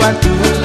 what to do.